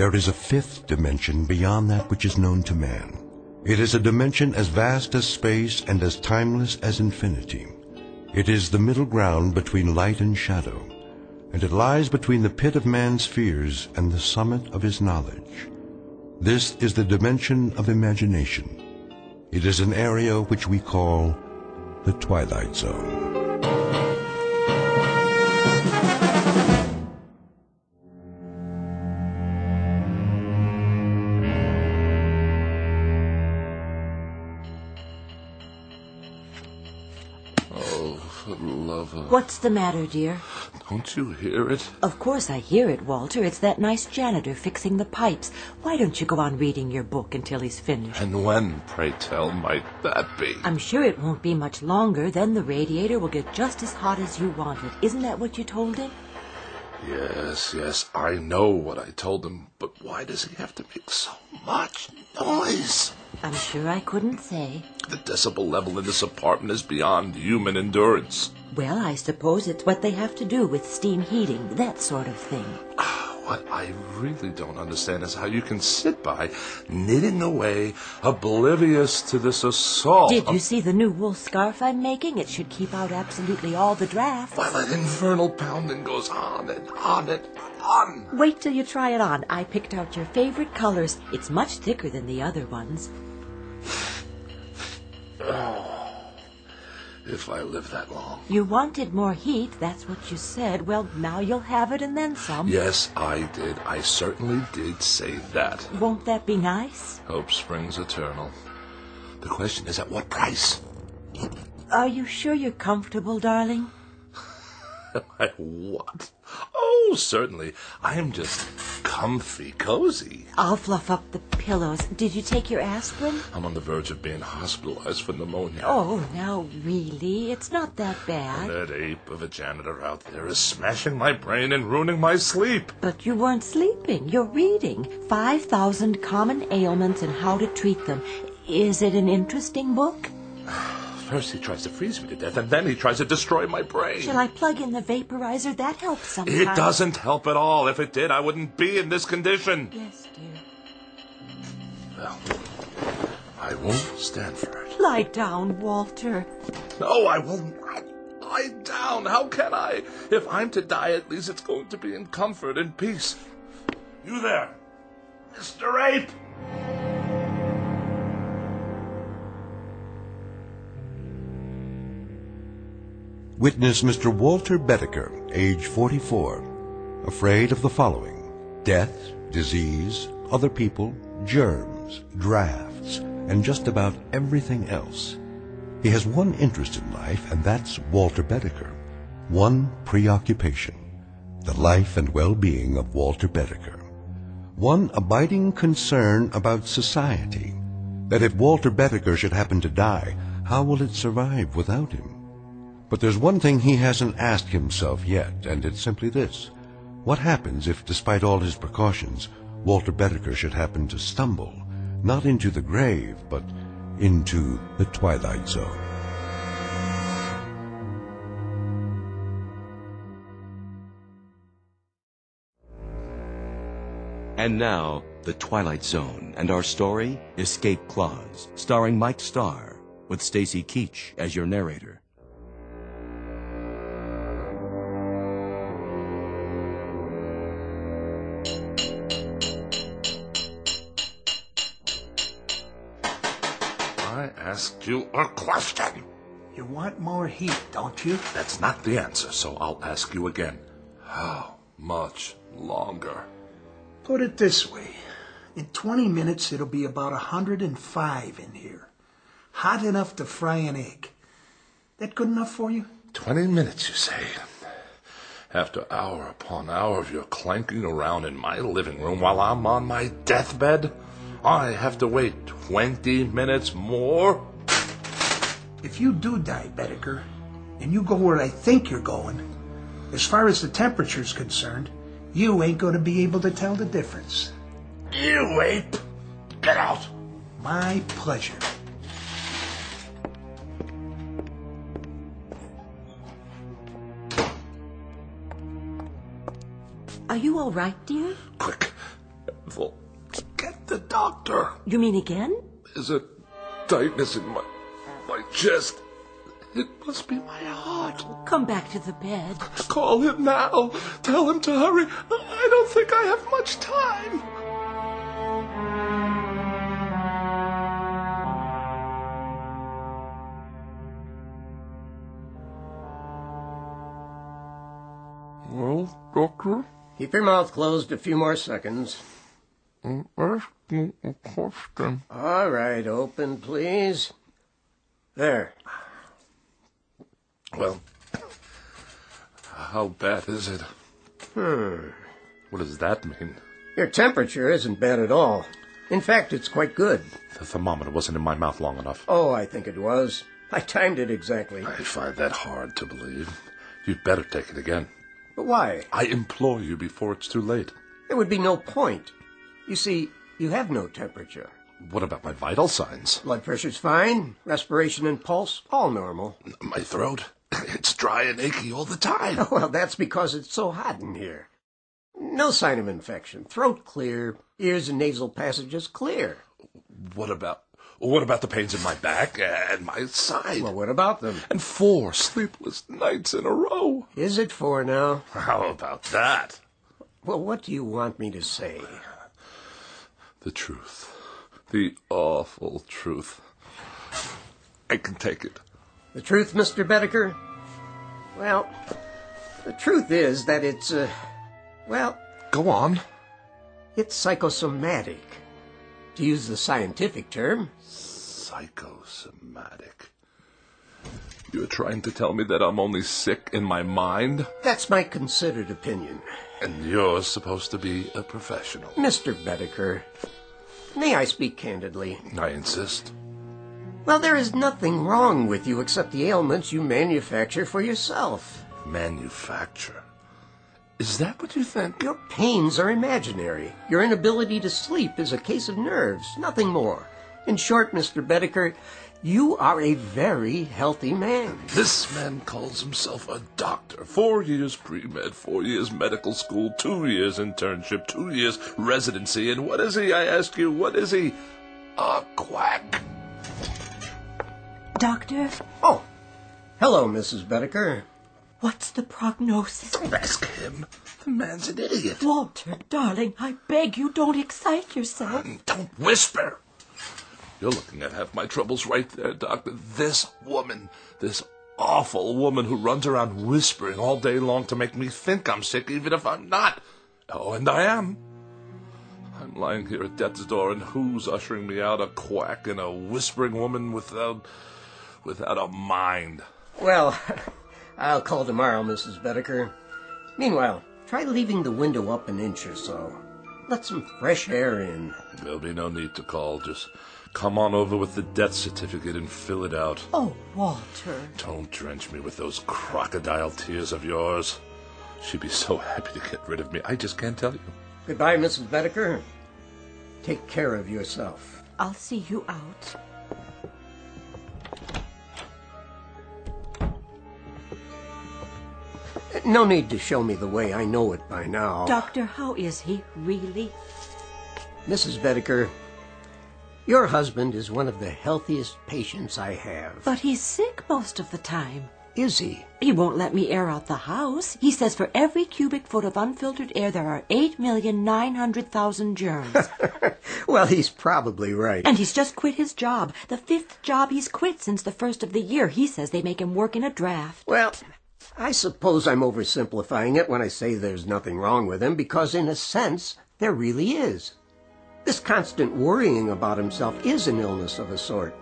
there is a fifth dimension beyond that which is known to man. It is a dimension as vast as space and as timeless as infinity. It is the middle ground between light and shadow, and it lies between the pit of man's fears and the summit of his knowledge. This is the dimension of imagination. It is an area which we call the Twilight Zone. What's the matter, dear? Don't you hear it? Of course I hear it, Walter. It's that nice janitor fixing the pipes. Why don't you go on reading your book until he's finished? And when, pray tell, might that be? I'm sure it won't be much longer. Then the radiator will get just as hot as you want it. Isn't that what you told him? Yes, yes, I know what I told him, but why does he have to make so much noise? I'm sure I couldn't say. The decibel level in this apartment is beyond human endurance. Well, I suppose it's what they have to do with steam heating, that sort of thing. Ah, what I really don't understand is how you can sit by, knitting away, oblivious to this assault. Did you see the new wool scarf I'm making? It should keep out absolutely all the drafts. While that infernal pounding goes on and on and on. Wait till you try it on. I picked out your favorite colors. It's much thicker than the other ones. Ah. If I live that long. You wanted more heat, that's what you said. Well, now you'll have it and then some. Yes, I did. I certainly did say that. Won't that be nice? Hope springs eternal. The question is at what price? Are you sure you're comfortable, darling? I what? Oh, certainly. I am just comfy, cozy. I'll fluff up the pillows. Did you take your aspirin? I'm on the verge of being hospitalized for pneumonia. Oh, now really? It's not that bad. That ape of a janitor out there is smashing my brain and ruining my sleep. But you weren't sleeping. You're reading 5,000 Common Ailments and How to Treat Them. Is it an interesting book? First he tries to freeze me to death, and then he tries to destroy my brain. Shall I plug in the vaporizer? That helps sometimes. It doesn't help at all. If it did, I wouldn't be in this condition. Yes, dear. Well, I won't stand for it. Lie down, Walter. No, I will not lie down. How can I? If I'm to die, at least it's going to be in comfort and peace. You there, Mr. Ape! Witness Mr. Walter Bedeker, age 44, afraid of the following death, disease, other people, germs, drafts, and just about everything else. He has one interest in life, and that's Walter Bedeker. One preoccupation the life and well being of Walter Bedeker. One abiding concern about society that if Walter Bedeker should happen to die, how will it survive without him? But there's one thing he hasn't asked himself yet, and it's simply this. What happens if, despite all his precautions, Walter Bedeker should happen to stumble, not into the grave, but into the Twilight Zone? And now, The Twilight Zone and our story, Escape Clause, starring Mike Starr, with Stacy Keach as your narrator. Asked you a question. You want more heat, don't you? That's not the answer, so I'll ask you again. How much longer? Put it this way. In 20 minutes, it'll be about 105 in here. Hot enough to fry an egg. That good enough for you? Twenty minutes, you say? After hour upon hour of your clanking around in my living room while I'm on my deathbed, I have to wait 20 minutes more? If you do die, Bedeker, and you go where I think you're going, as far as the temperature's concerned, you ain't going to be able to tell the difference. You ape! Get out! My pleasure. Are you all right, dear? Quick, dreadful. Get the doctor. You mean again? There's a tightness in my my chest. It must be my heart. Come back to the bed. Call him now. Tell him to hurry. I don't think I have much time. Well, doctor, Keep your mouth closed a few more seconds. I'm asking a question. All right, open, please. There. Well, how bad is it? Hmm. What does that mean? Your temperature isn't bad at all. In fact, it's quite good. The thermometer wasn't in my mouth long enough. Oh, I think it was. I timed it exactly. I find that hard to believe. You'd better take it again. But why? I implore you before it's too late. There would be no point. You see, you have no temperature. What about my vital signs? Blood pressure's fine, respiration and pulse, all normal. My throat? It's dry and achy all the time. Well, that's because it's so hot in here. No sign of infection. Throat clear, ears and nasal passages clear. What about what about the pains in my back and my side? Well, what about them? and four sleepless nights in a row. Is it four now? How about that? Well, what do you want me to say? The truth. The awful truth. I can take it. The truth, Mr. Bedeker? Well, the truth is that it's, uh, well, Go on. it's psychosomatic. To use the scientific term, Psychosomatic. You're trying to tell me that I'm only sick in my mind? that's my considered opinion. And you're supposed to be a professional. Mr. Bedeker, may I speak candidly? I insist. Well, there is nothing wrong with you except the ailments you manufacture for yourself. Manufacture. Is that what you think? Your pains are imaginary. Your inability to sleep is a case of nerves, nothing more. In short, Mr. Bedeker, you are a very healthy man. This man calls himself a doctor. Four years pre-med, four years medical school, two years internship, two years residency, and what is he, I ask you, what is he? A quack. Doctor, Oh, hello, Mrs. Bedeker. what's the prognosis? Don't ask him. The man's an idiot. Walter, darling, I beg you don't excite yourself. Don't whisper. You're looking at half my troubles right there, Doctor. This woman, this awful woman who runs around whispering all day long to make me think I'm sick, even if I'm not. Oh, and I am. I'm lying here at death's door, and who's ushering me out? A quack and a whispering woman without, without a mind. Well, I'll call tomorrow, Mrs. Bedeker. Meanwhile, try leaving the window up an inch or so. Let some fresh air in. There'll be no need to call. Just come on over with the death certificate and fill it out. Oh, Walter. Don't drench me with those crocodile tears of yours. She'd be so happy to get rid of me. I just can't tell you. Goodbye, Mrs. Bedeker. Take care of yourself. I'll see you out. No need to show me the way. I know it by now. Doctor, how is he, really? Mrs. Bedeker, your husband is one of the healthiest patients I have. But he's sick most of the time. Is he? He won't let me air out the house. He says for every cubic foot of unfiltered air, there are 8,900,000 germs. Well, he's probably right. and he's just quit his job. The fifth job he's quit since the first of the year. He says they make him work in a draft. Well, I suppose I'm oversimplifying it when I say there's nothing wrong with him, because in a sense, there really is. This constant worrying about himself is an illness of a sort.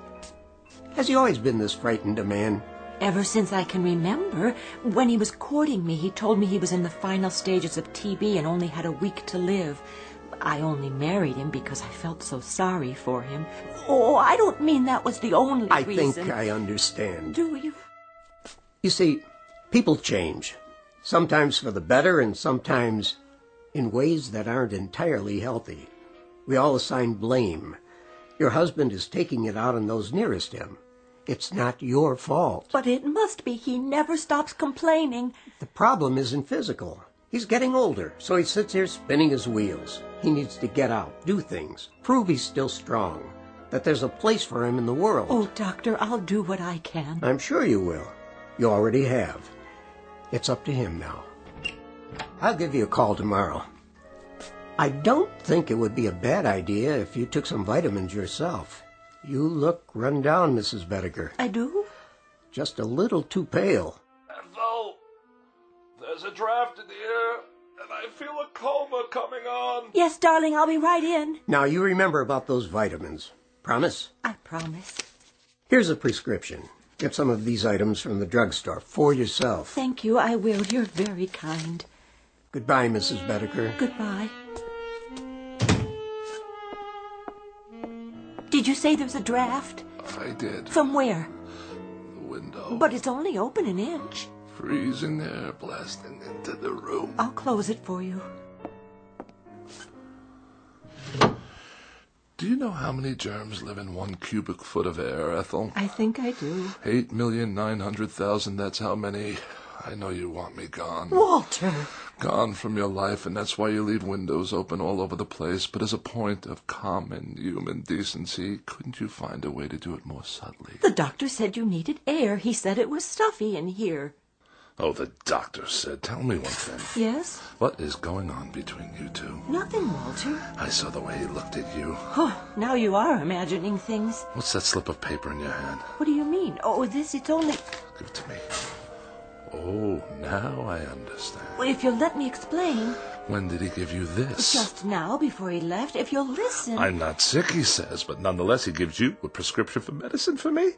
Has he always been this frightened a man? Ever since I can remember, when he was courting me, he told me he was in the final stages of TB and only had a week to live. I only married him because I felt so sorry for him. Oh, I don't mean that was the only I reason. think I understand. Do you? You see, people change. Sometimes for the better and sometimes in ways that aren't entirely healthy. We all assign blame. Your husband is taking it out on those nearest him. It's not your fault. But it must be. He never stops complaining. The problem isn't physical. He's getting older, so he sits here spinning his wheels. He needs to get out, do things, prove he's still strong, that there's a place for him in the world. Oh, Doctor, I'll do what I can. I'm sure you will. You already have. It's up to him now. I'll give you a call tomorrow. I don't think it would be a bad idea if you took some vitamins yourself. You look run down, Mrs. Bedeker. I do? Just a little too pale. Ethel, there's a draft in the air, and I feel a coma coming on. Yes, darling, I'll be right in. Now, you remember about those vitamins. Promise? I promise. Here's a prescription. Get some of these items from the drugstore for yourself. Thank you, I will. You're very kind. Goodbye, Mrs. Bedeker. Goodbye. Did you say there's a draft? I did. From where? The window. But it's only open an inch. Freezing air blasting into the room. I'll close it for you. Do you know how many germs live in one cubic foot of air, Ethel? I think I do. Eight million nine hundred thousand, that's how many. I know you want me gone. Walter! Gone from your life, and that's why you leave windows open all over the place. But as a point of common human decency, couldn't you find a way to do it more subtly? The doctor said you needed air. He said it was stuffy in here. Oh, the doctor said. Tell me one thing. Yes? What is going on between you two? Nothing, Walter. I saw the way he looked at you. Oh, now you are imagining things. What's that slip of paper in your hand? What do you mean? Oh, this, it's only... Give it to me. Oh, now I understand. Well, if you'll let me explain. When did he give you this? Just now, before he left, if you'll listen. I'm not sick, he says, but nonetheless he gives you a prescription for medicine for me.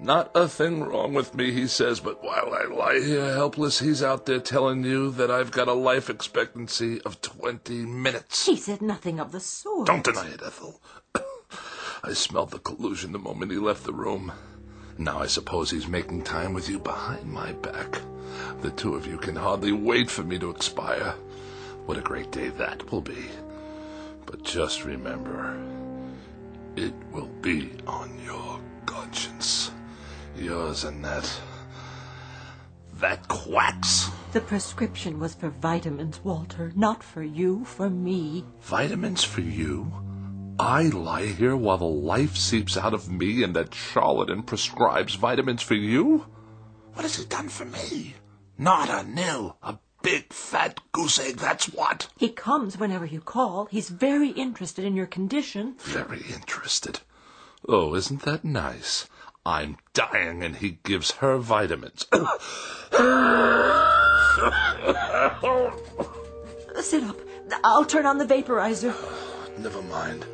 Not a thing wrong with me, he says, but while I lie here helpless, he's out there telling you that I've got a life expectancy of 20 minutes. He said nothing of the sort. Don't deny it, Ethel. I smelled the collusion the moment he left the room. Now I suppose he's making time with you behind my back. The two of you can hardly wait for me to expire. What a great day that will be. But just remember, it will be on your conscience. Yours and that. That quacks. The prescription was for vitamins, Walter, not for you, for me. Vitamins for you? I lie here while the life seeps out of me and that charlatan prescribes vitamins for you? What has he done for me? Not a nil. A big fat goose egg, that's what. He comes whenever you call. He's very interested in your condition. Very interested. Oh, isn't that nice? I'm dying and he gives her vitamins. Sit up. I'll turn on the vaporizer. Never mind.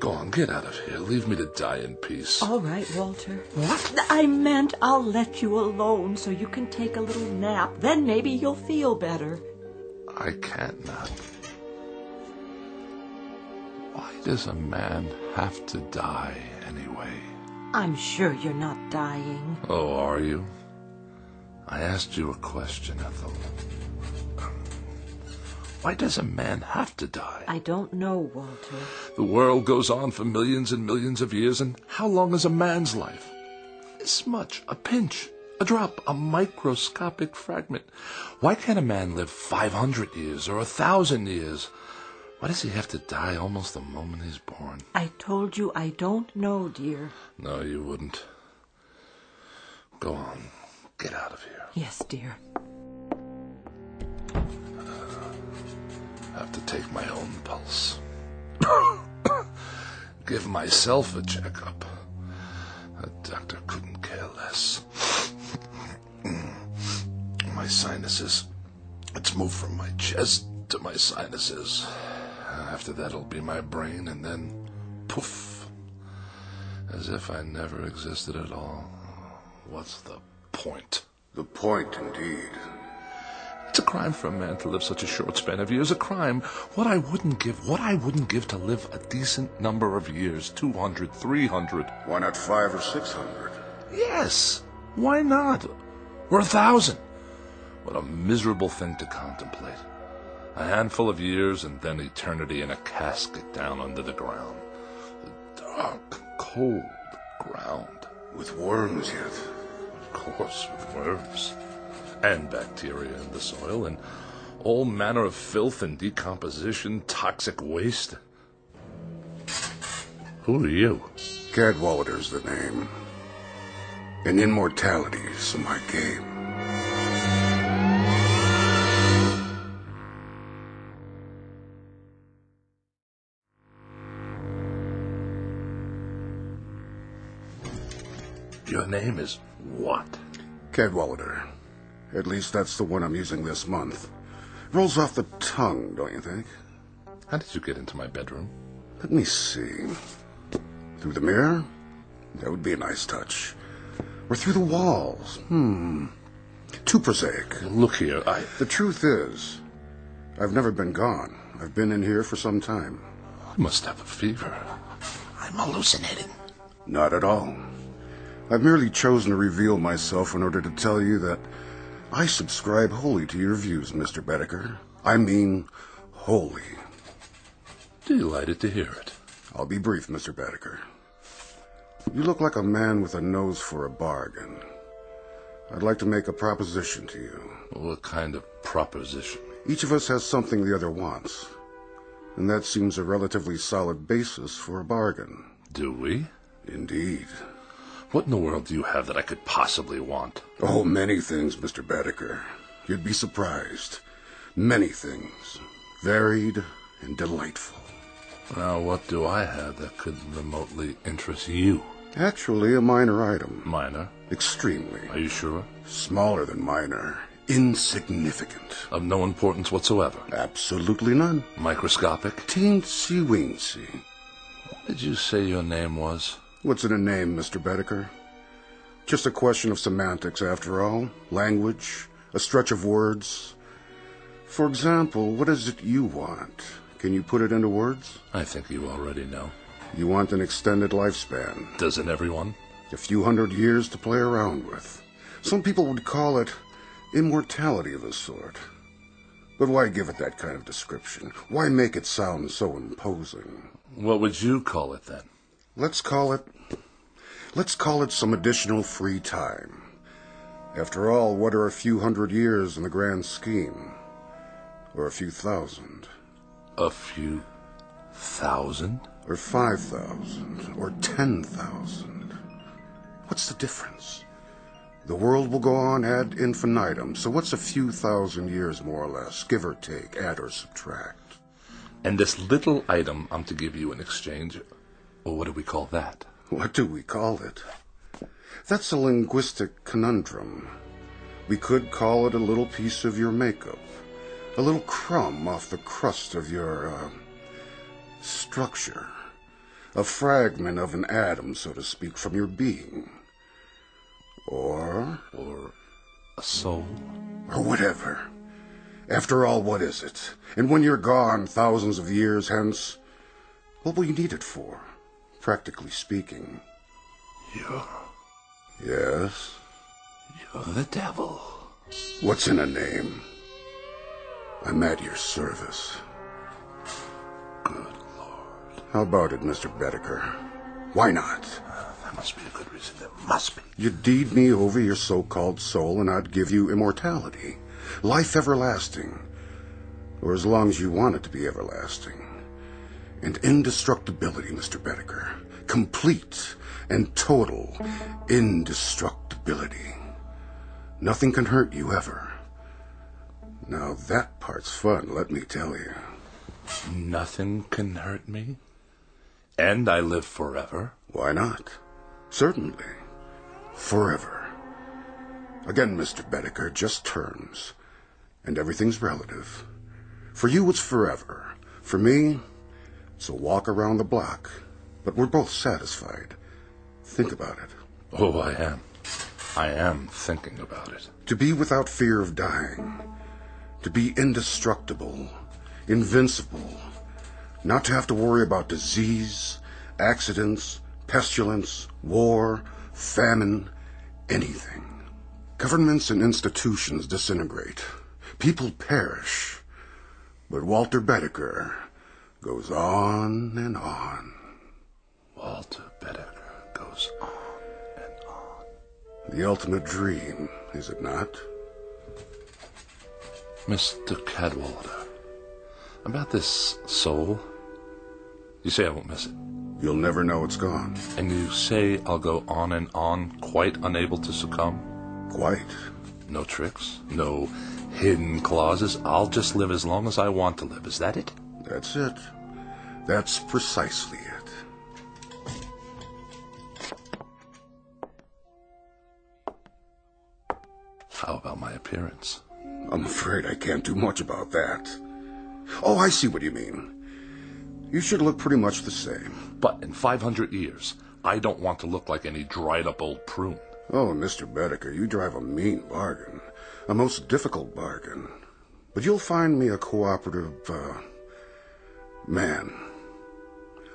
Go on, get out of here. Leave me to die in peace. All right, Walter. What? I meant I'll let you alone so you can take a little nap. Then maybe you'll feel better. I can't not. Why does a man have to die anyway? I'm sure you're not dying. Oh, are you? I asked you a question, Ethel. Why does a man have to die? I don't know, Walter. The world goes on for millions and millions of years, and how long is a man's life? This much, a pinch, a drop, a microscopic fragment. Why can't a man live 500 years or a thousand years? Why does he have to die almost the moment he's born? I told you I don't know, dear. No, you wouldn't. Go on. Get out of here. Yes, dear. Have to take my own pulse. Give myself a checkup. A doctor couldn't care less. my sinuses. It's moved from my chest to my sinuses. After that, it'll be my brain, and then poof. As if I never existed at all. What's the point? The point, indeed. Crime for a man to live such a short span of years. A crime. What I wouldn't give, what I wouldn't give to live a decent number of years. 200, 300. Why not five or six hundred? Yes. Why not? Or a thousand. What a miserable thing to contemplate. A handful of years and then eternity in a casket down under the ground. The dark, cold ground. With worms yet. Of course, with worms. And bacteria in the soil. And All manner of filth and decomposition, toxic waste. Who are you? Cadwallader's the name. And immortality's my game. Your name is what? Cadwallader. At least that's the one I'm using this month. Rolls off the tongue, don't you think? How did you get into my bedroom? Let me see. Through the mirror? That would be a nice touch. Or through the walls? Hmm. Too prosaic. Look here, I. The truth is, I've never been gone. I've been in here for some time. I must have a fever. I'm hallucinating. Not at all. I've merely chosen to reveal myself in order to tell you that I subscribe wholly to your views, Mr. Bedeker. I mean, wholly. Delighted to hear it. I'll be brief, Mr. Bedeker. You look like a man with a nose for a bargain. I'd like to make a proposition to you. What kind of proposition? Each of us has something the other wants, and that seems a relatively solid basis for a bargain. Do we? Indeed. What in the world do you have that I could possibly want? Oh, many things, Mr. Bedeker. You'd be surprised. Many things. Varied and delightful. Now, what do I have that could remotely interest you? Actually, a minor item. Minor? Extremely. Are you sure? Smaller than minor. Insignificant. Of no importance whatsoever? Absolutely none. Microscopic? Teensy weensy. What did you say your name was? What's in a name, Mr. Bedeker? Just a question of semantics, after all. Language, a stretch of words. For example, what is it you want? Can you put it into words? I think you already know. You want an extended lifespan. Doesn't everyone? A few hundred years to play around with. Some people would call it immortality of a sort. But why give it that kind of description? Why make it sound so imposing? What would you call it then? Let's call it. Let's call it some additional free time. After all, what are a few hundred years in the grand scheme? Or a few thousand? A few thousand? Or five thousand? Or ten thousand? What's the difference? The world will go on ad infinitum, so what's a few thousand years more or less, give or take, add or subtract? And this little item I'm to give you in exchange, well, what do we call that? What do we call it? That's a linguistic conundrum. We could call it a little piece of your makeup, a little crumb off the crust of your, uh, structure, a fragment of an atom, so to speak, from your being. Or, Or a soul? or whatever. After all, what is it? And when you're gone, thousands of years hence, what will you need it for? Practically speaking. You're, Yes? you're the devil. What's in a name? I'm at your service. Good Lord. How about it, Mr. Bedeker? Why not? Uh, there must be a good reason. There must be. You'd deed me over your so-called soul, and I'd give you immortality. Life everlasting. Or as long as you want it to be everlasting. And indestructibility, Mr. Bedeker. Complete and total indestructibility. Nothing can hurt you ever. Now that part's fun, let me tell you. Nothing can hurt me? And I live forever? Why not? Certainly. Forever. Again, Mr. Bedeker, just terms. And everything's relative. For you, it's forever. For me, a walk around the block. But we're both satisfied. Think about it. Oh, I am. I am thinking about it. To be without fear of dying. To be indestructible. Invincible. Not to have to worry about disease, accidents, pestilence, war, famine, anything. Governments and institutions disintegrate. People perish. But Walter Bedeker goes on and on. Walter Bedeker goes on and on. The ultimate dream, is it not? Mr. Cadwallader, about this soul. You say I won't miss it. You'll never know it's gone. And you say I'll go on and on, quite unable to succumb? Quite. No tricks, no hidden clauses. I'll just live as long as I want to live. Is that it? That's it. That's precisely it. How about my appearance? I'm afraid I can't do much about that. Oh, I see what you mean. You should look pretty much the same. But in 500 years, I don't want to look like any dried up old prune. Oh, Mr. Bedeker, you drive a mean bargain. A most difficult bargain. But you'll find me a cooperative, uh, man.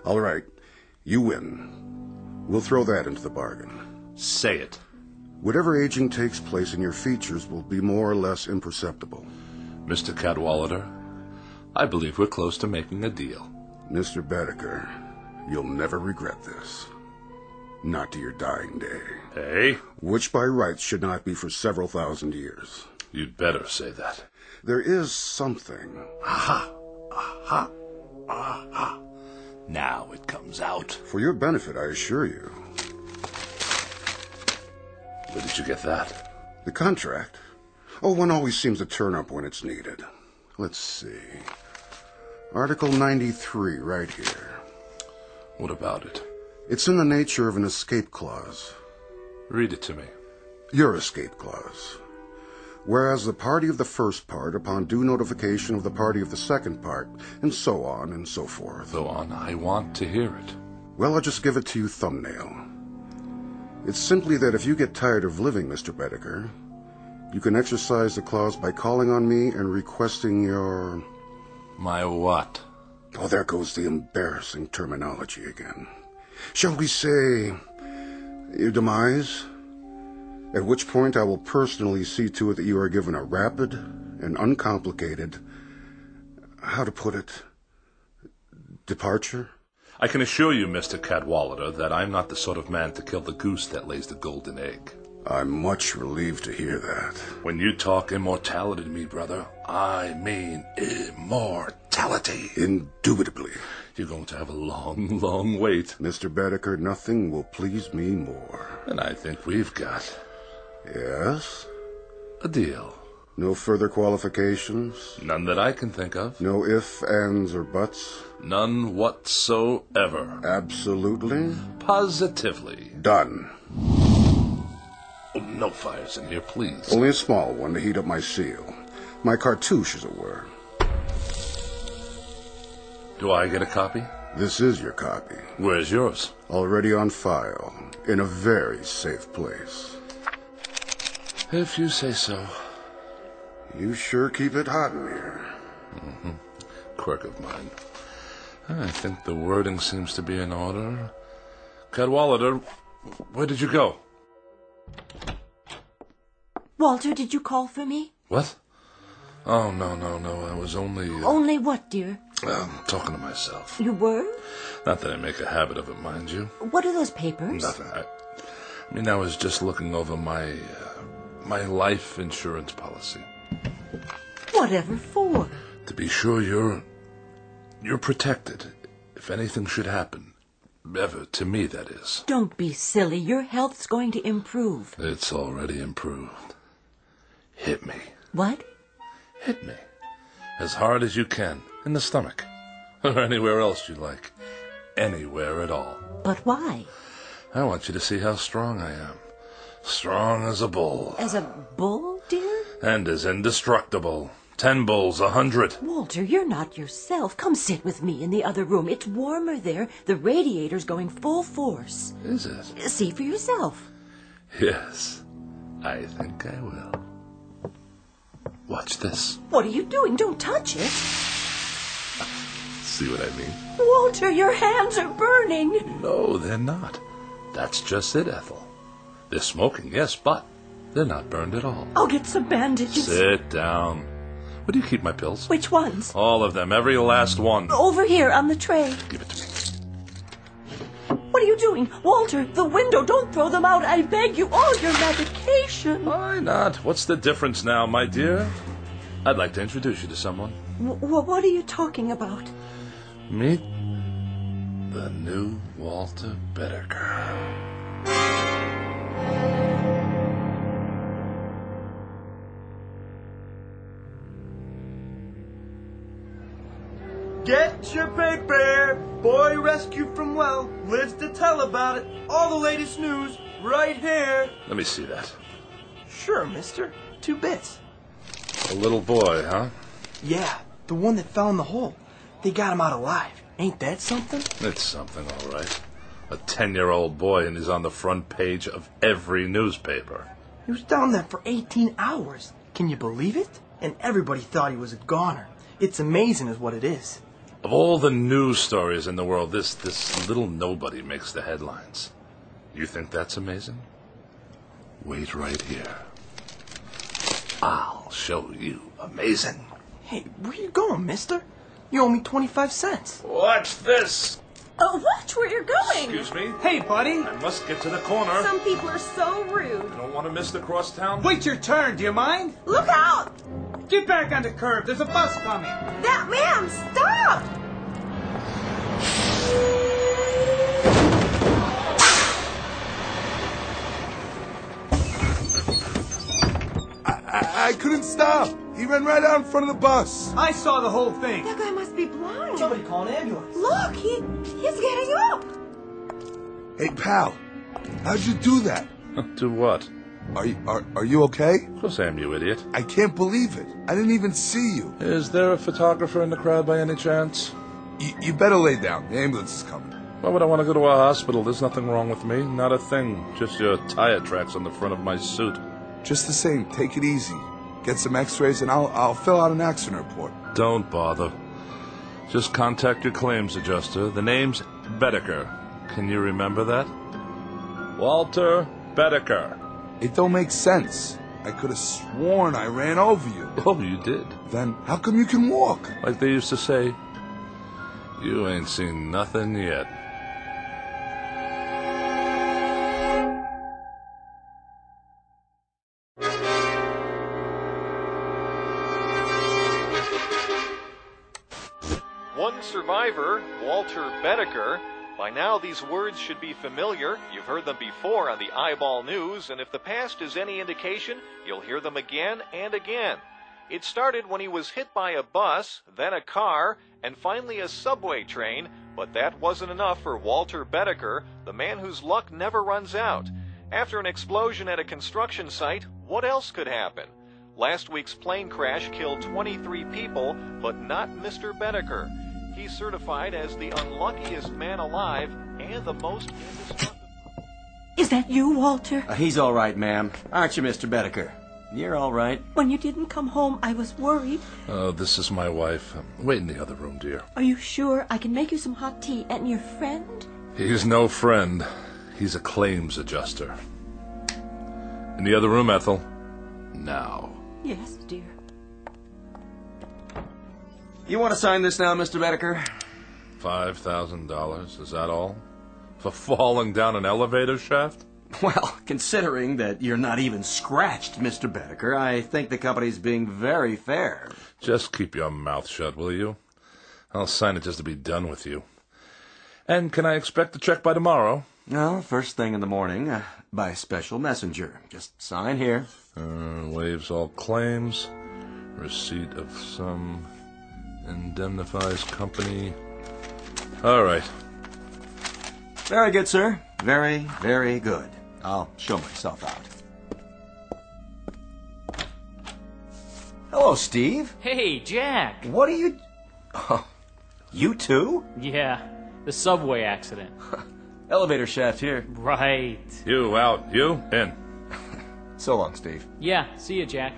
All right, you win. We'll throw that into the bargain. Say it. Whatever aging takes place in your features will be more or less imperceptible. Mr. Cadwallader, I believe we're close to making a deal. Mr. Bedeker, you'll never regret this. Not to your dying day. Hey? Which by rights should not be for several thousand years. You'd better say that. There is something. Aha! Aha! Aha! Now it comes out. For your benefit, I assure you. Where did you get that? The contract? Oh, one always seems to turn up when it's needed. Let's see. Article 93, right here. What about it? It's in the nature of an escape clause. Read it to me. Your escape clause. Whereas the party of the first part, upon due notification of the party of the second part, and so on and so forth. Go on, I want to hear it. Well, I'll just give it to you thumbnail. It's simply that if you get tired of living, Mr. Bedeker, you can exercise the clause by calling on me and requesting your. My what? Oh, there goes the embarrassing terminology again. Shall we say. your demise? At which point I will personally see to it that you are given a rapid and uncomplicated. how to put it? departure? I can assure you, Mr. Cadwallader, that I'm not the sort of man to kill the goose that lays the golden egg. I'm much relieved to hear that. When you talk immortality to me, brother, I mean immortality. Indubitably. You're going to have a long, long wait. Mr. Bedeker, nothing will please me more. And I think we've got Yes? a deal. No further qualifications? None that I can think of. No ifs, ands, or buts? None whatsoever. Absolutely? Positively. Done. Oh, no fires in here, please. Only a small one to heat up my seal. My cartouche, as it were. Do I get a copy? This is your copy. Where's yours? Already on file. In a very safe place. If you say so. You sure keep it hot in here. Quirk of mine. I think the wording seems to be in order. Cadwallader, where did you go? Walter, did you call for me? What? Oh, no, no, no. I was only uh, Only what, dear? um, talking to myself. You were? Not that I make a habit of it, mind you. What are those papers? Nothing. I, I mean, I was just looking over my uh, my life insurance policy Whatever for? to be sure you're you're protected if anything should happen. Ever to me, that is. Don't be silly. Your health's going to improve. It's already improved. Hit me. What? Hit me. As hard as you can. In the stomach. Or anywhere else you like. Anywhere at all. But why? I want you to see how strong I am. Strong as a bull. As a bull, dear? And as indestructible. Ten bulls, a hundred. Walter, you're not yourself. Come sit with me in the other room. It's warmer there. The radiator's going full force. Is it? See for yourself. Yes. I think I will. Watch this. What are you doing? Don't touch it. See what I mean? Walter, your hands are burning. No, they're not. That's just it, Ethel. They're smoking, yes, but they're not burned at all. I'll get some bandages. Sit down. Where do you keep my pills? Which ones? All of them, every last one. Over here on the tray. Give it to me. What are you doing? Walter, the window. Don't throw them out. I beg you. All your medication. Why not? What's the difference now, my dear? I'd like to introduce you to someone. W- what are you talking about? Meet the new Walter Bedeker. Get your paper! Boy rescued from well, lives to tell about it. All the latest news, right here. Let me see that. Sure, mister. Two bits. A little boy, huh? Yeah, the one that fell in the hole. They got him out alive. Ain't that something? It's something, all right. A ten-year-old boy, and he's on the front page of every newspaper. He was down there for 18 hours. Can you believe it? And everybody thought he was a goner. It's amazing is what it is. Of all the news stories in the world, this this little nobody makes the headlines. You think that's amazing? Wait right here. I'll show you amazing. Hey, where you going, mister? You owe me 25 cents. Watch this. Oh, watch where you're going. Excuse me. Hey, buddy. I must get to the corner. Some people are so rude. I Don't want to miss the crosstown. Wait your turn, do you mind? Look out! Get back on the curb. There's a bus coming. That man, stop! I, I couldn't stop. He ran right out in front of the bus. I saw the whole thing. That guy must be blind. Somebody call an ambulance. Look, he he's getting up. Hey, pal, how'd you do that? Do what? Are you are, are you okay? Of course I am, you idiot. I can't believe it. I didn't even see you. Is there a photographer in the crowd by any chance? You, you better lay down. The ambulance is coming. Why would I want to go to a hospital? There's nothing wrong with me. Not a thing. Just your tire tracks on the front of my suit. Just the same, take it easy. Get some X-rays, and I'll I'll fill out an accident report. Don't bother. Just contact your claims adjuster. The name's Bedeker. Can you remember that? Walter Bedeker. It don't make sense. I could have sworn I ran over you. Oh, you did. Then how come you can walk? Like they used to say, you ain't seen nothing yet. Survivor, Walter Bedeker. By now, these words should be familiar. You've heard them before on the Eyeball News, and if the past is any indication, you'll hear them again and again. It started when he was hit by a bus, then a car, and finally a subway train, but that wasn't enough for Walter Bedeker, the man whose luck never runs out. After an explosion at a construction site, what else could happen? Last week's plane crash killed 23 people, but not Mr. Bedeker. He's certified as the unluckiest man alive and the most indestructible. Is that you, Walter? Uh, he's all right, ma'am. Aren't you, Mr. Bedeker? You're all right. When you didn't come home, I was worried. Oh, this is my wife. Um, Wait in the other room, dear. Are you sure I can make you some hot tea? And your friend? He's no friend. He's a claims adjuster. In the other room, Ethel. Now. Yes, dear. You want to sign this now, Mr. Bedeker? Five thousand dollars. Is that all? For falling down an elevator shaft? Well, considering that you're not even scratched, Mr. Bedeker, I think the company's being very fair. Just keep your mouth shut, will you? I'll sign it just to be done with you. And can I expect the check by tomorrow? Well, first thing in the morning, uh, by special messenger. Just sign here. Uh, waives all claims. Receipt of some indemnifies company. All right. Very good, sir. Very, very good. I'll show myself out. Hello, Steve. Hey, Jack. What are you. Oh, you too? Yeah, the subway accident. Elevator shaft here. Right. You out. You in. So long, Steve. Yeah, see you, Jack.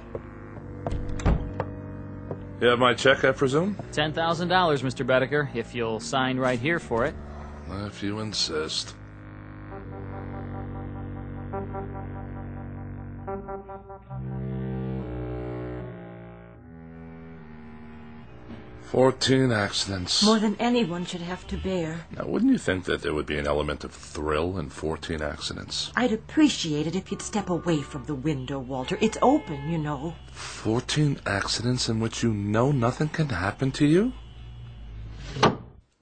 You have my check, I presume? $10,000, Mr. Bedeker, if you'll sign right here for it. If you insist. Fourteen accidents. More than anyone should have to bear. Now, wouldn't you think that there would be an element of thrill in 14 accidents? I'd appreciate it if you'd step away from the window, Walter. It's open, you know. 14 accidents in which you know nothing can happen to you?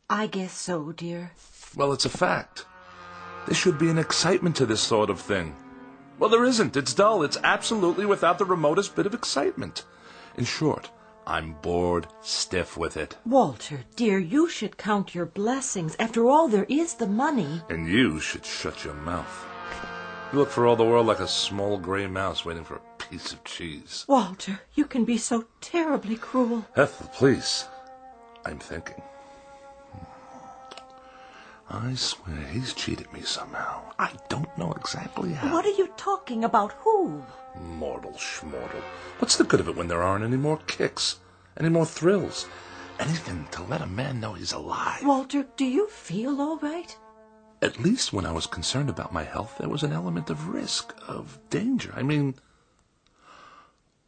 I guess so, dear. Well, it's a fact. There should be an excitement to this sort of thing. Well, there isn't. It's dull. It's absolutely without the remotest bit of excitement. In short, I'm bored stiff with it. Walter, dear, you should count your blessings. After all, there is the money. And you should shut your mouth. You look for all the world like a small gray mouse waiting for a piece of cheese. Walter, you can be so terribly cruel. Ethel, please. I'm thinking. I swear he's cheated me somehow. I don't know exactly how. What are you talking about? Who? Mortal schmortal. What's the good of it when there aren't any more kicks? Any more thrills? Anything to let a man know he's alive. Walter, do you feel all right? At least when I was concerned about my health, there was an element of risk, of danger. I mean,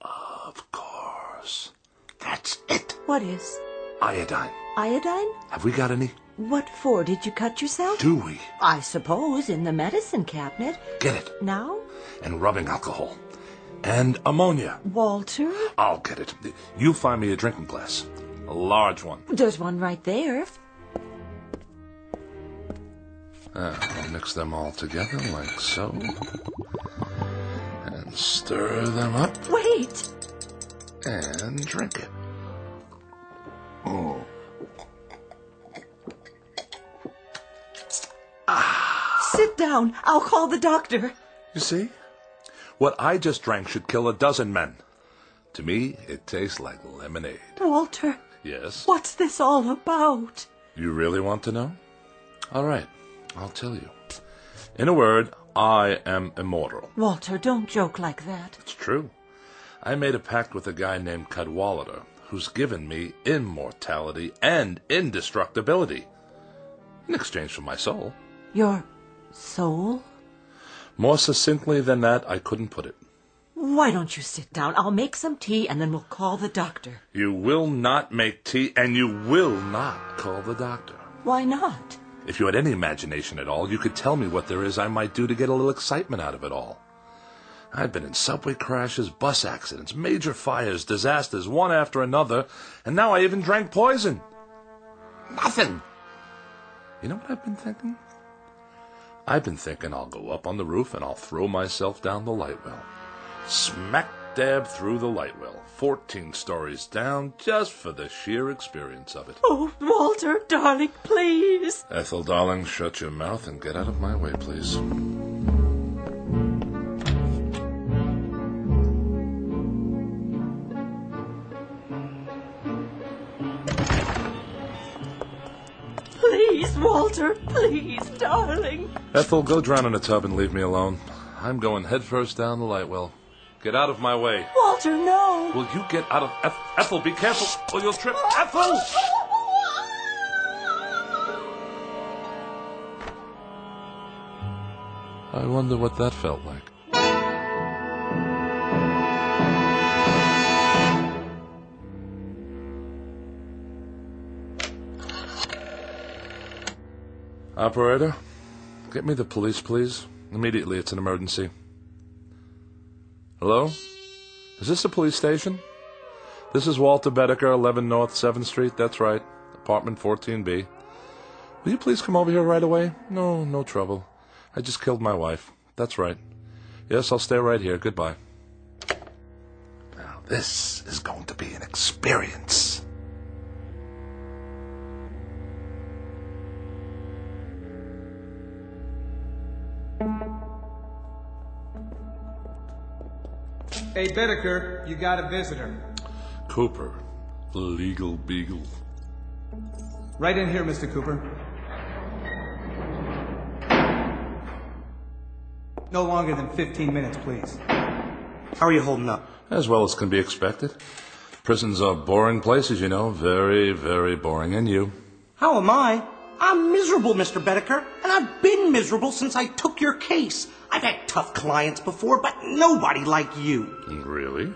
of course. That's it. What is? Iodine. Iodine? Have we got any? What for? Did you cut yourself? Do we? I suppose in the medicine cabinet. Get it. Now? And rubbing alcohol. And ammonia. Walter? I'll get it. You find me a drinking glass. A large one. There's one right there. Uh, I'll mix them all together like so. And stir them up. Wait! And drink it. Oh. Sit down. I'll call the doctor. You see? What I just drank should kill a dozen men. To me, it tastes like lemonade. Walter, Yes? what's this all about? You really want to know? All right, I'll tell you. In a word, I am immortal. Walter, don't joke like that. It's true. I made a pact with a guy named Cadwallader, who's given me immortality and indestructibility in exchange for my soul. Your soul? More succinctly than that, I couldn't put it. Why don't you sit down? I'll make some tea and then we'll call the doctor. You will not make tea, and you will not call the doctor. Why not? If you had any imagination at all, you could tell me what there is I might do to get a little excitement out of it all. I've been in subway crashes, bus accidents, major fires, disasters, one after another, and now I even drank poison. Nothing. You know what I've been thinking? I've been thinking I'll go up on the roof and I'll throw myself down the light well. Smack dab through the light well, 14 stories down, just for the sheer experience of it. Oh, Walter, darling, please. Ethel, darling, shut your mouth and get out of my way, please. Please, Walter, please, darling. Ethel, go drown in a tub and leave me alone. I'm going headfirst down the light well. Get out of my way. Walter, no. Will you get out of Eth- Ethel? Be careful, or you'll trip. Ethel! I wonder what that felt like. Operator, get me the police, please. Immediately, it's an emergency. Hello? Is this a police station? This is Walter Bedeker, 11 North 7th Street. That's right. Apartment 14B. Will you please come over here right away? No, no trouble. I just killed my wife. That's right. Yes, I'll stay right here. Goodbye. Now, this is going to be an experience. Hey, Bedeker, you got a visitor. Cooper, the legal beagle. Right in here, Mr. Cooper. No longer than 15 minutes, please. How are you holding up? As well as can be expected. Prisons are boring places, you know. Very, very boring. And you? How am I? I'm miserable, Mr. Bedeker, and I've been miserable since I took your case. I've had tough clients before, but nobody like you. Really?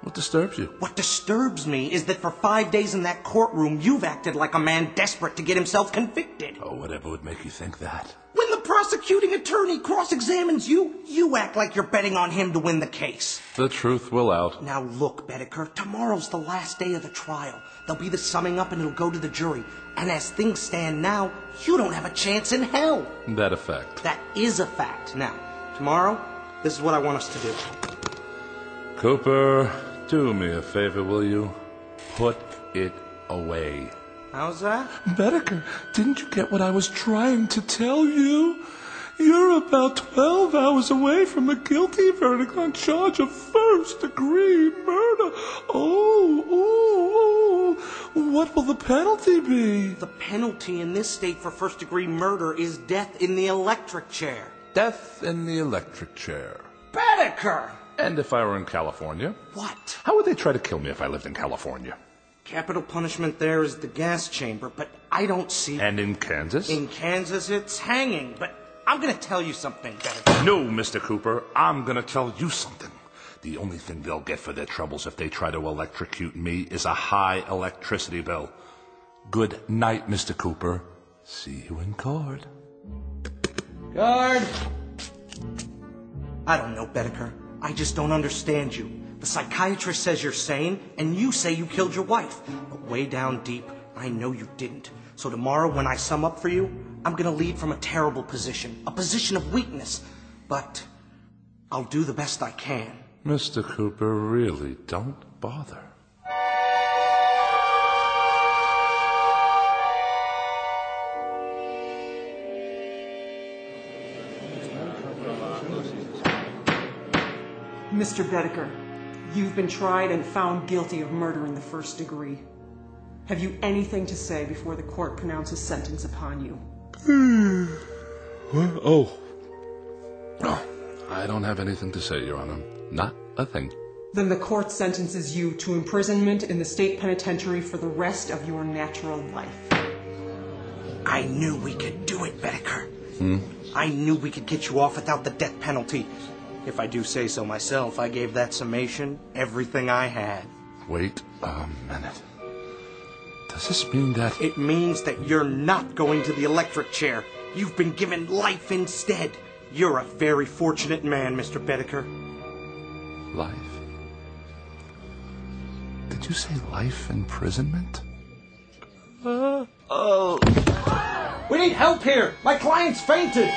What disturbs you? What disturbs me is that for five days in that courtroom, you've acted like a man desperate to get himself convicted. Oh, whatever would make you think that. When the prosecuting attorney cross examines you, you act like you're betting on him to win the case. The truth will out. Now look, Bedeker, tomorrow's the last day of the trial. There'll be the summing up and it'll go to the jury. And as things stand now, you don't have a chance in hell. That effect. That is a fact. Now, tomorrow, this is what I want us to do. Cooper, do me a favor, will you? Put it away. How's that? Bedeker, didn't you get what I was trying to tell you? You're about 12 hours away from a guilty verdict on charge of first degree murder. Oh, oh, oh. What will the penalty be? The penalty in this state for first degree murder is death in the electric chair. Death in the electric chair. Bedeker! And if I were in California? What? How would they try to kill me if I lived in California? Capital punishment there is the gas chamber, but I don't see. And in Kansas? In Kansas, it's hanging. But I'm going to tell you something, Bedeker. No, Mr. Cooper, I'm going to tell you something. The only thing they'll get for their troubles if they try to electrocute me is a high electricity bill. Good night, Mr. Cooper. See you in court. Guard! I don't know, Bedeker. I just don't understand you. The psychiatrist says you're sane, and you say you killed your wife. But way down deep, I know you didn't. So tomorrow, when I sum up for you, I'm gonna lead from a terrible position, a position of weakness. But I'll do the best I can. Mr. Cooper, really, don't bother. Mr. Bedeker, you've been tried and found guilty of murder in the first degree. Have you anything to say before the court pronounces sentence upon you? What? Oh. No, I don't have anything to say, Your Honor. Not a thing. Then the court sentences you to imprisonment in the state penitentiary for the rest of your natural life. I knew we could do it, Bedeker. Hmm? I knew we could get you off without the death penalty. If I do say so myself, I gave that summation everything I had. Wait a minute. Does this mean that. It means that you're not going to the electric chair. You've been given life instead. You're a very fortunate man, Mr. Bedeker. Life? Did you say life imprisonment? Uh, oh. We need help here. My client's fainted.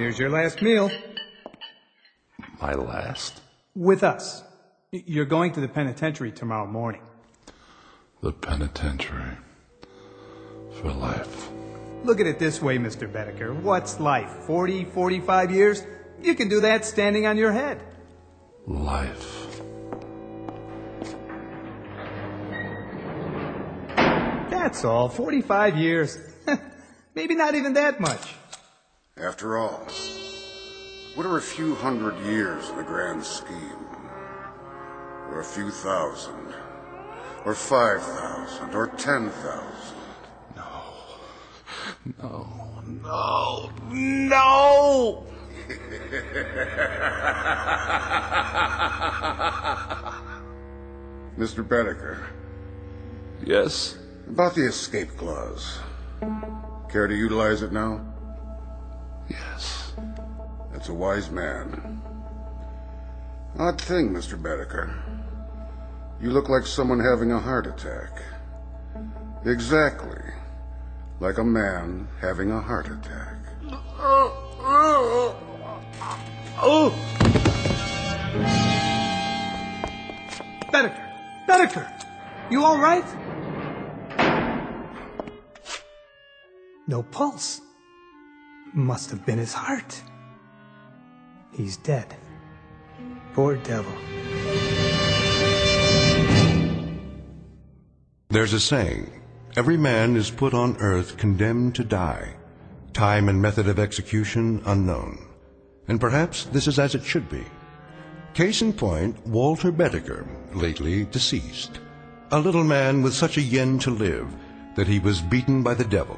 Here's your last meal. My last? With us. You're going to the penitentiary tomorrow morning. The penitentiary. For life. Look at it this way, Mr. Bedeker. What's life? 40, 45 years? You can do that standing on your head. Life. That's all. 45 years. Maybe not even that much. After all, what are a few hundred years in the grand scheme? Or a few thousand? Or five thousand? Or ten thousand? No, no, no! No! Mr. Bedeker. Yes? About the escape clause. Care to utilize it now? Yes. That's a wise man. Odd thing, Mr. Bedeker. You look like someone having a heart attack. Exactly. Like a man having a heart attack. Oh! Bedeker! Bedeker! You all right? No pulse. Must have been his heart. He's dead. Poor devil. There's a saying every man is put on earth condemned to die, time and method of execution unknown. And perhaps this is as it should be. Case in point, Walter Bedeker, lately deceased. A little man with such a yen to live that he was beaten by the devil,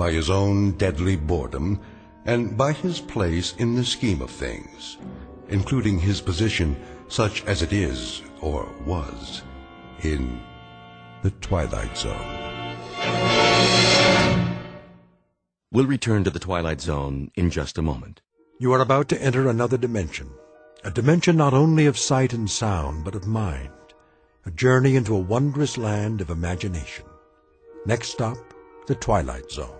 by his own deadly boredom, and by his place in the scheme of things, including his position such as it is, or was, in the Twilight Zone. We'll return to the Twilight Zone in just a moment. You are about to enter another dimension. A dimension not only of sight and sound, but of mind. A journey into a wondrous land of imagination. Next stop, the Twilight Zone.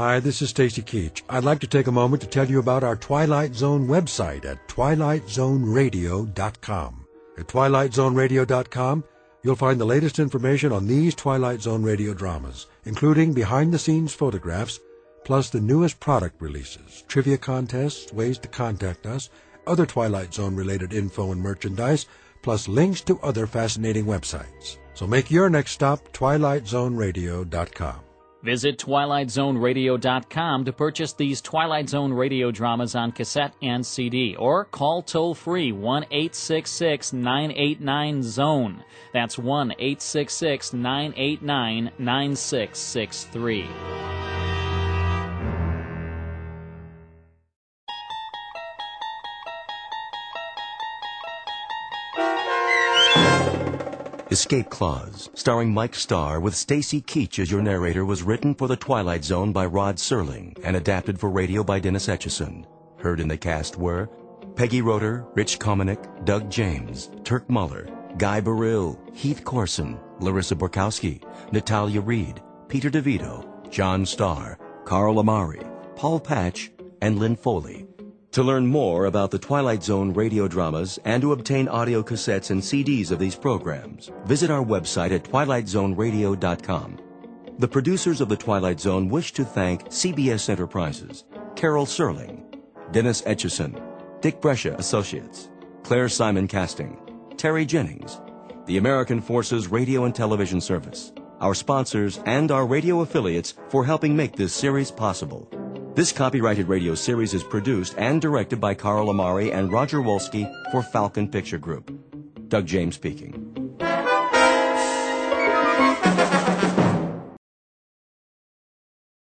Hi, this is Stacy Keach. I'd like to take a moment to tell you about our Twilight Zone website at twilightzoneradio.com. At twilightzoneradio.com, you'll find the latest information on these Twilight Zone radio dramas, including behind-the-scenes photographs, plus the newest product releases, trivia contests, ways to contact us, other Twilight Zone related info and merchandise, plus links to other fascinating websites. So make your next stop twilightzoneradio.com. Visit TwilightZoneRadio.com to purchase these Twilight Zone radio dramas on cassette and CD, or call toll free 1 866 989 Zone. That's 1 Escape Clause, starring Mike Starr with Stacy Keach as your narrator, was written for The Twilight Zone by Rod Serling and adapted for radio by Dennis Etchison. Heard in the cast were Peggy Roeder, Rich Komenich, Doug James, Turk Muller, Guy Burrill, Heath Corson, Larissa Borkowski, Natalia Reed, Peter DeVito, John Starr, Carl Amari, Paul Patch, and Lynn Foley. To learn more about the Twilight Zone radio dramas and to obtain audio cassettes and CDs of these programs, visit our website at twilightzoneradio.com. The producers of The Twilight Zone wish to thank CBS Enterprises, Carol Serling, Dennis Etchison, Dick Brescia Associates, Claire Simon Casting, Terry Jennings, the American Forces Radio and Television Service, our sponsors, and our radio affiliates for helping make this series possible. This copyrighted radio series is produced and directed by Carl Amari and Roger Wolski for Falcon Picture Group. Doug James speaking.